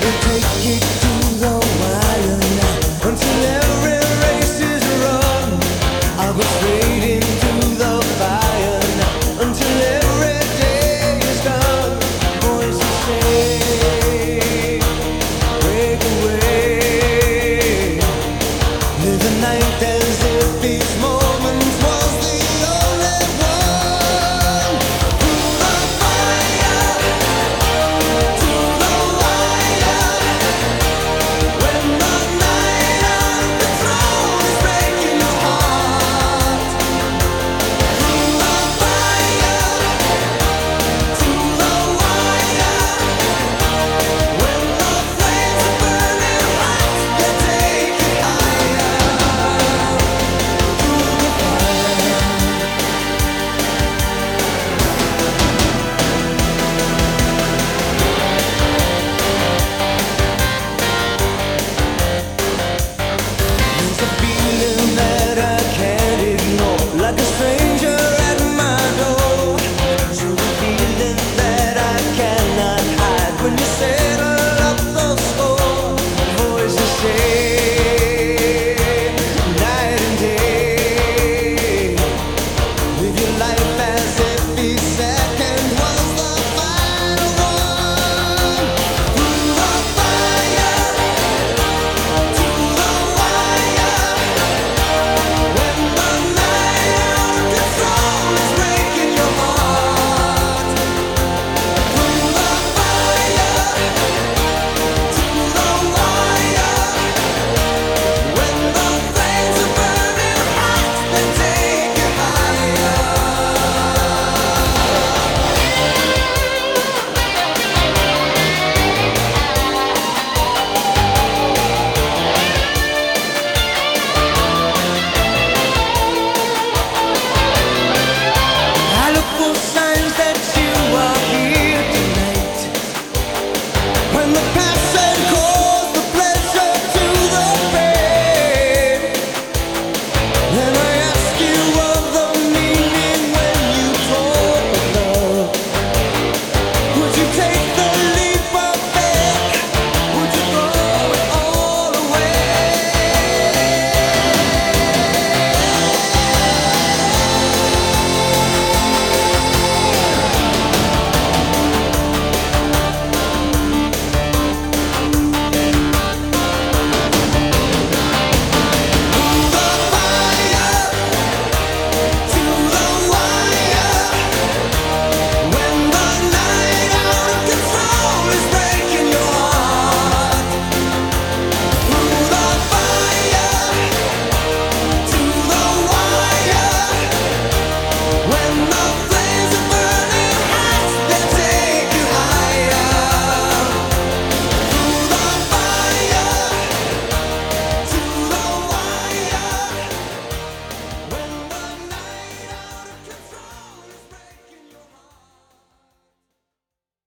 We take it live your life.